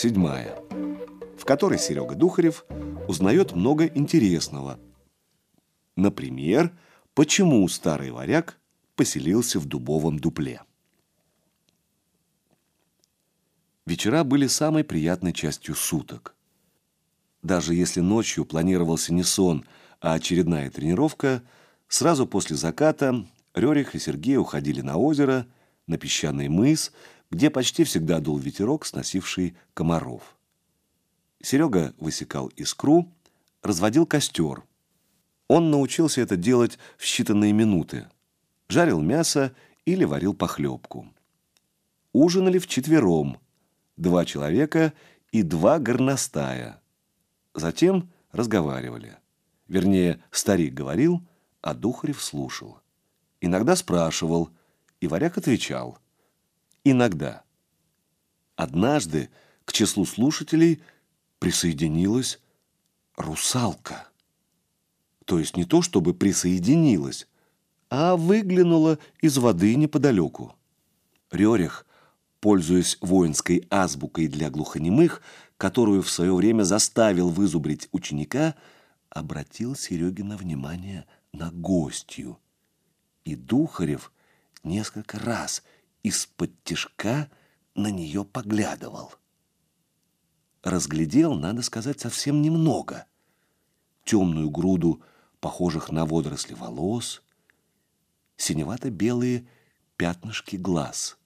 7, в которой Серега Духарев узнает много интересного. Например, почему старый варяг поселился в дубовом дупле. Вечера были самой приятной частью суток. Даже если ночью планировался не сон, а очередная тренировка, сразу после заката Рерих и Сергей уходили на озеро, на песчаный мыс, где почти всегда дул ветерок, сносивший комаров. Серега высекал искру, разводил костер. Он научился это делать в считанные минуты. Жарил мясо или варил похлебку. Ужинали вчетвером. Два человека и два горностая. Затем разговаривали. Вернее, старик говорил, а Духарев слушал. Иногда спрашивал, и варяг отвечал. Иногда. Однажды к числу слушателей присоединилась русалка. То есть не то, чтобы присоединилась, а выглянула из воды неподалеку. Рерих, пользуясь воинской азбукой для глухонемых, которую в свое время заставил вызубрить ученика, обратил Серегина внимание на гостью – и Духарев несколько раз из-под тишка на нее поглядывал. Разглядел, надо сказать, совсем немного. Темную груду похожих на водоросли волос, синевато-белые пятнышки глаз.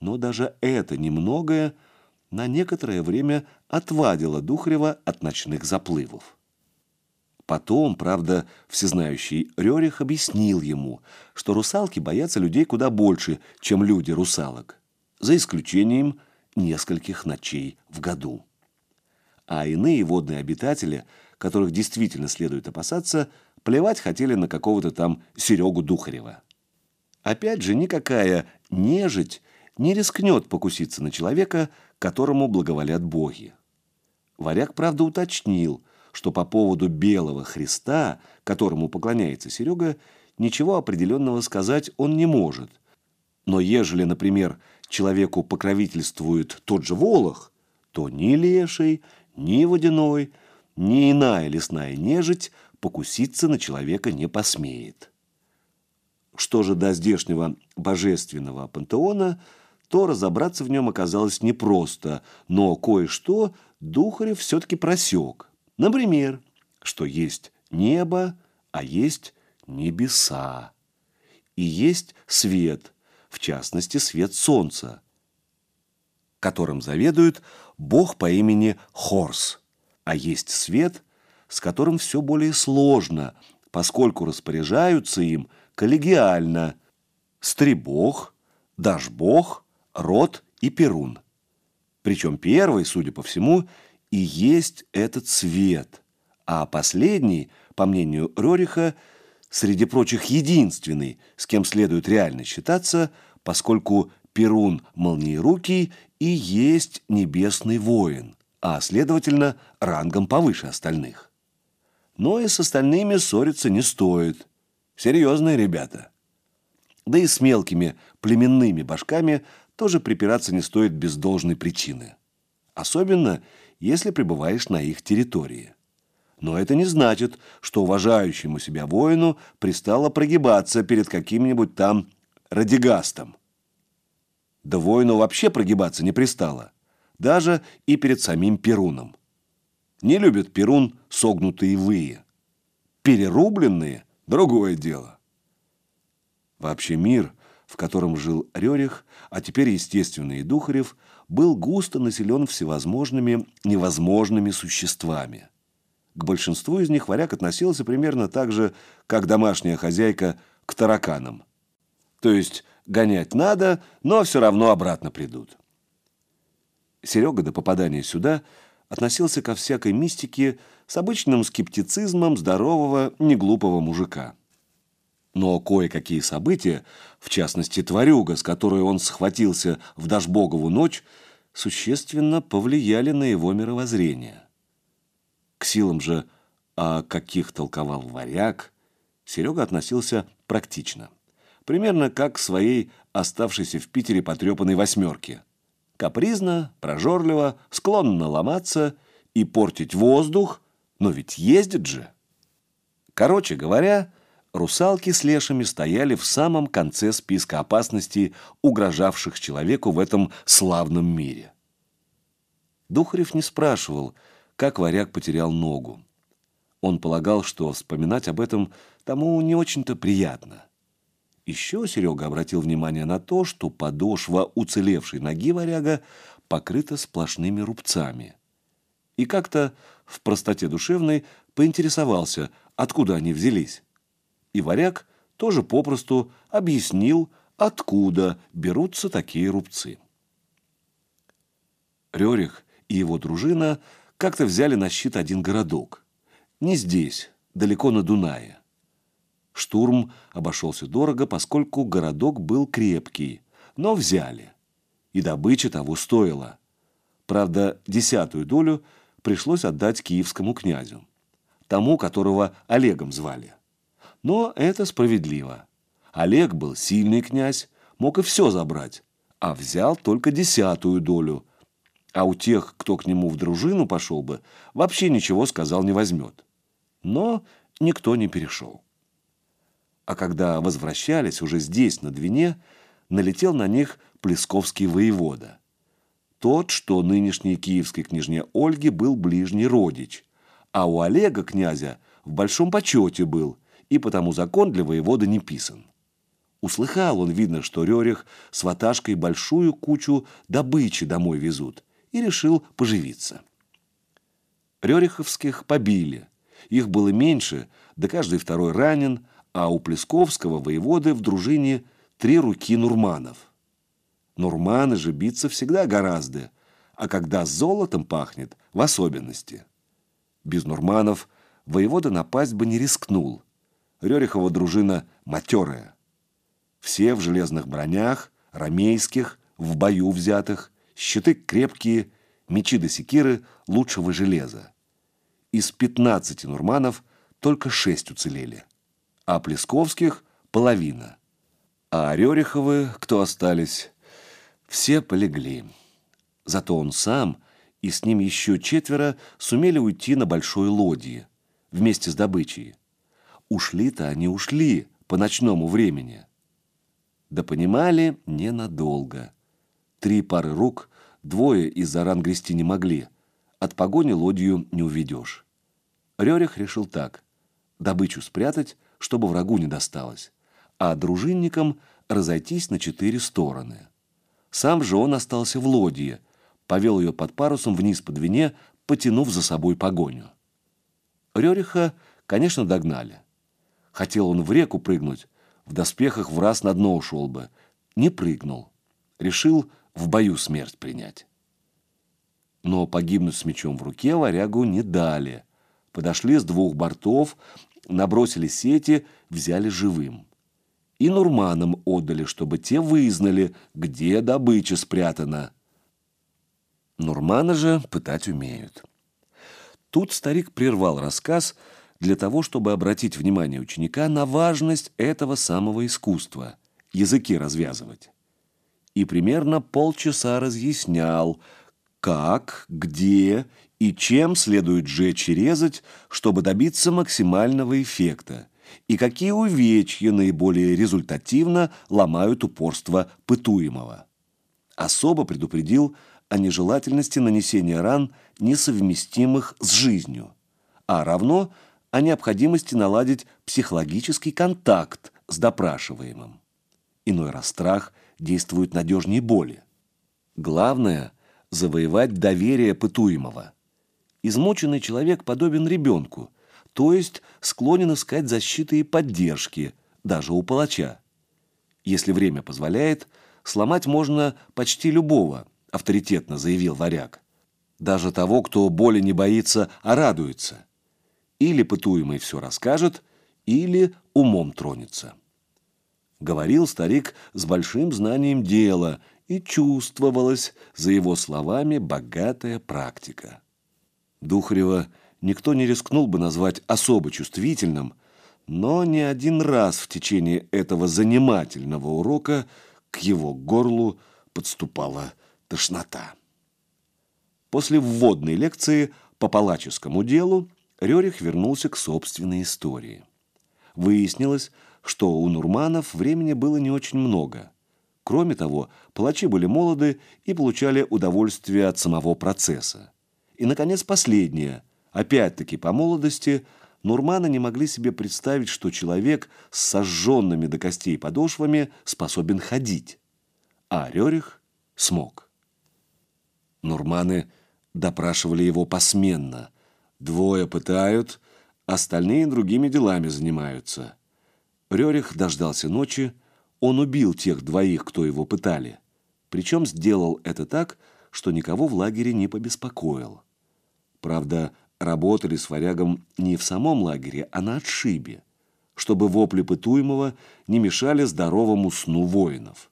Но даже это немногое на некоторое время отвадило Духарева от ночных заплывов. Потом, правда, всезнающий Рерих объяснил ему, что русалки боятся людей куда больше, чем люди русалок, за исключением нескольких ночей в году. А иные водные обитатели, которых действительно следует опасаться, плевать хотели на какого-то там Серегу Духарева. Опять же, никакая нежить не рискнет покуситься на человека, которому благоволят боги. Варяг, правда, уточнил – что по поводу белого Христа, которому поклоняется Серега, ничего определенного сказать он не может. Но ежели, например, человеку покровительствует тот же Волох, то ни леший, ни водяной, ни иная лесная нежить покуситься на человека не посмеет. Что же до здешнего божественного пантеона, то разобраться в нем оказалось непросто, но кое-что Духарев все-таки просек. Например, что есть небо, а есть небеса. И есть свет, в частности, свет солнца, которым заведует бог по имени Хорс. А есть свет, с которым все более сложно, поскольку распоряжаются им коллегиально Стребог, Дашбог, Род и Перун. Причем первый, судя по всему, и есть этот свет, а последний, по мнению Рориха, среди прочих единственный, с кем следует реально считаться, поскольку Перун Молниерукий и есть небесный воин, а, следовательно, рангом повыше остальных. Но и с остальными ссориться не стоит. Серьезные ребята. Да и с мелкими племенными башками тоже припираться не стоит без должной причины. Особенно, если пребываешь на их территории. Но это не значит, что уважающему себя воину пристало прогибаться перед каким-нибудь там радигастом. Да воину вообще прогибаться не пристало, даже и перед самим Перуном. Не любит Перун согнутые вые. Перерубленные – другое дело. Вообще мир, в котором жил Рерих, а теперь, естественно, и Духарев – был густо населен всевозможными невозможными существами. К большинству из них варяг относился примерно так же, как домашняя хозяйка к тараканам. То есть гонять надо, но все равно обратно придут. Серега до попадания сюда относился ко всякой мистике с обычным скептицизмом здорового, неглупого мужика. Но кое-какие события, в частности тварюга, с которой он схватился в Дашбогову ночь, существенно повлияли на его мировоззрение. К силам же, о каких толковал варяг, Серега относился практично. Примерно как к своей оставшейся в Питере потрепанной восьмерке. Капризно, прожорливо, склонна ломаться и портить воздух, но ведь ездит же. Короче говоря, русалки с лешами стояли в самом конце списка опасностей, угрожавших человеку в этом славном мире. Духарев не спрашивал, как варяг потерял ногу. Он полагал, что вспоминать об этом тому не очень-то приятно. Еще Серега обратил внимание на то, что подошва уцелевшей ноги варяга покрыта сплошными рубцами. И как-то в простоте душевной поинтересовался, откуда они взялись. И варяг тоже попросту объяснил, откуда берутся такие рубцы. Рерих и его дружина как-то взяли на щит один городок. Не здесь, далеко на Дунае. Штурм обошелся дорого, поскольку городок был крепкий, но взяли. И добыча того стоила. Правда, десятую долю пришлось отдать киевскому князю, тому, которого Олегом звали. Но это справедливо. Олег был сильный князь, мог и все забрать, а взял только десятую долю. А у тех, кто к нему в дружину пошел бы, вообще ничего сказал не возьмет. Но никто не перешел. А когда возвращались уже здесь, на Двине, налетел на них Плесковский воевода. Тот, что нынешней киевской княжне Ольги был ближний родич, а у Олега князя в большом почете был, и потому закон для воевода не писан. Услыхал он, видно, что Рерих с ваташкой большую кучу добычи домой везут, и решил поживиться. Рериховских побили – их было меньше, да каждый второй ранен, а у Плесковского воеводы в дружине три руки нурманов. Нурманы же биться всегда гораздо, а когда золотом пахнет, в особенности. Без нурманов воевода напасть бы не рискнул. Рерихова дружина матерая. Все в железных бронях, ромейских, в бою взятых, щиты крепкие, мечи да секиры лучшего железа. Из 15 нурманов только 6 уцелели, а Плесковских – половина. А Рериховы, кто остались, все полегли. Зато он сам и с ним еще четверо сумели уйти на большой лодье вместе с добычей. Ушли-то они ушли по ночному времени. Да понимали ненадолго. Три пары рук, двое из-за ран грести не могли – от погони лодью не уведешь. Рерих решил так. Добычу спрятать, чтобы врагу не досталось, а дружинникам разойтись на четыре стороны. Сам же он остался в лодье, повел ее под парусом вниз по двине, потянув за собой погоню. Рериха, конечно, догнали. Хотел он в реку прыгнуть, в доспехах в раз на дно ушел бы. Не прыгнул. Решил в бою смерть принять. Но погибнуть с мечом в руке варягу не дали. Подошли с двух бортов, набросили сети, взяли живым. И нурманам отдали, чтобы те вызнали, где добыча спрятана. Нурманы же пытать умеют. Тут старик прервал рассказ для того, чтобы обратить внимание ученика на важность этого самого искусства – языки развязывать. И примерно полчаса разъяснял – как, где и чем следует жечь и резать, чтобы добиться максимального эффекта, и какие увечья наиболее результативно ломают упорство пытуемого. Особо предупредил о нежелательности нанесения ран, несовместимых с жизнью, а равно о необходимости наладить психологический контакт с допрашиваемым. Иной раз страх действует надежнее боли. Главное – завоевать доверие пытуемого. Измученный человек подобен ребенку, то есть склонен искать защиты и поддержки, даже у палача. Если время позволяет, сломать можно почти любого, авторитетно заявил варяг. Даже того, кто боли не боится, а радуется. Или пытуемый все расскажет, или умом тронется. Говорил старик с большим знанием дела и чувствовалась за его словами богатая практика. Духарева никто не рискнул бы назвать особо чувствительным, но не один раз в течение этого занимательного урока к его горлу подступала тошнота. После вводной лекции по палаческому делу Рерих вернулся к собственной истории. Выяснилось, что у Нурманов времени было не очень много. Кроме того, палачи были молоды и получали удовольствие от самого процесса. И, наконец, последнее. Опять-таки, по молодости, Нурманы не могли себе представить, что человек с сожженными до костей подошвами способен ходить. А Рерих смог. Нурманы допрашивали его посменно. Двое пытают, остальные другими делами занимаются. Рерих дождался ночи, он убил тех двоих, кто его пытали. Причем сделал это так, что никого в лагере не побеспокоил. Правда, работали с варягом не в самом лагере, а на отшибе, чтобы вопли пытуемого не мешали здоровому сну воинов.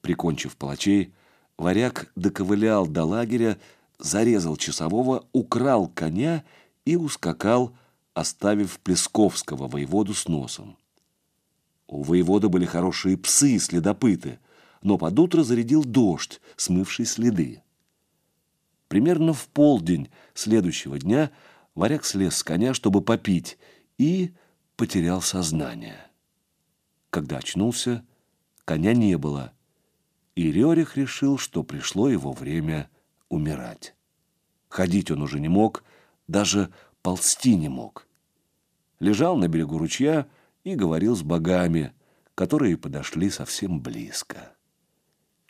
Прикончив палачей, варяг доковылял до лагеря, зарезал часового, украл коня и ускакал, оставив Плесковского воеводу с носом. У воевода были хорошие псы-следопыты, но под утро зарядил дождь, смывший следы. Примерно в полдень следующего дня варяг слез с коня, чтобы попить, и потерял сознание. Когда очнулся, коня не было, и Рерих решил, что пришло его время умирать. Ходить он уже не мог, даже ползти не мог. Лежал на берегу ручья и говорил с богами, которые подошли совсем близко.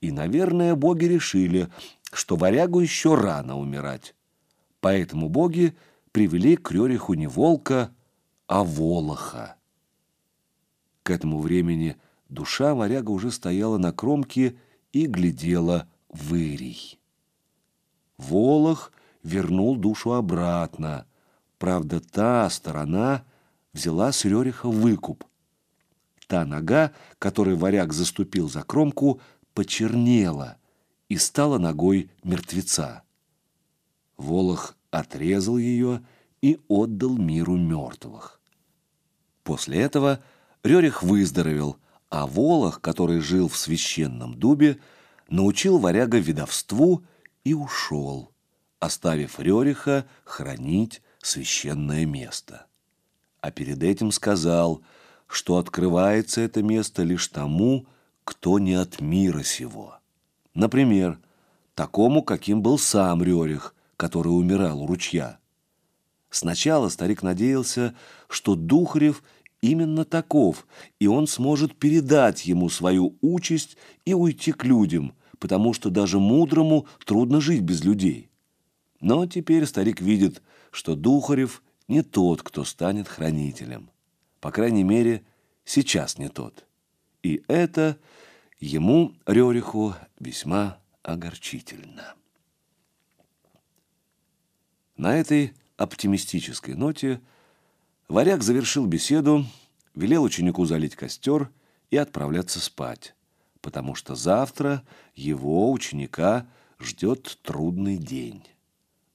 И, наверное, боги решили, что варягу еще рано умирать. Поэтому боги привели к Рериху не волка, а волоха. К этому времени душа варяга уже стояла на кромке и глядела в Ирий. Волох вернул душу обратно. Правда, та сторона взяла с Рериха выкуп. Та нога, которой варяг заступил за кромку, почернела и стала ногой мертвеца. Волох отрезал ее и отдал миру мертвых. После этого Рерих выздоровел, а Волох, который жил в священном дубе, научил варяга ведовству и ушел, оставив Рериха хранить священное место. А перед этим сказал, что открывается это место лишь тому, кто не от мира сего. Например, такому, каким был сам Рерих, который умирал у ручья. Сначала старик надеялся, что Духарев именно таков, и он сможет передать ему свою участь и уйти к людям, потому что даже мудрому трудно жить без людей. Но теперь старик видит, что Духарев не тот, кто станет хранителем. По крайней мере, сейчас не тот. И это ему, Рериху, весьма огорчительно. На этой оптимистической ноте варяг завершил беседу, велел ученику залить костер и отправляться спать, потому что завтра его ученика ждет трудный день.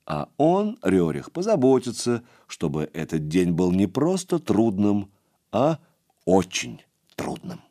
А он, Рерих, позаботится, чтобы этот день был не просто трудным, а очень трудным.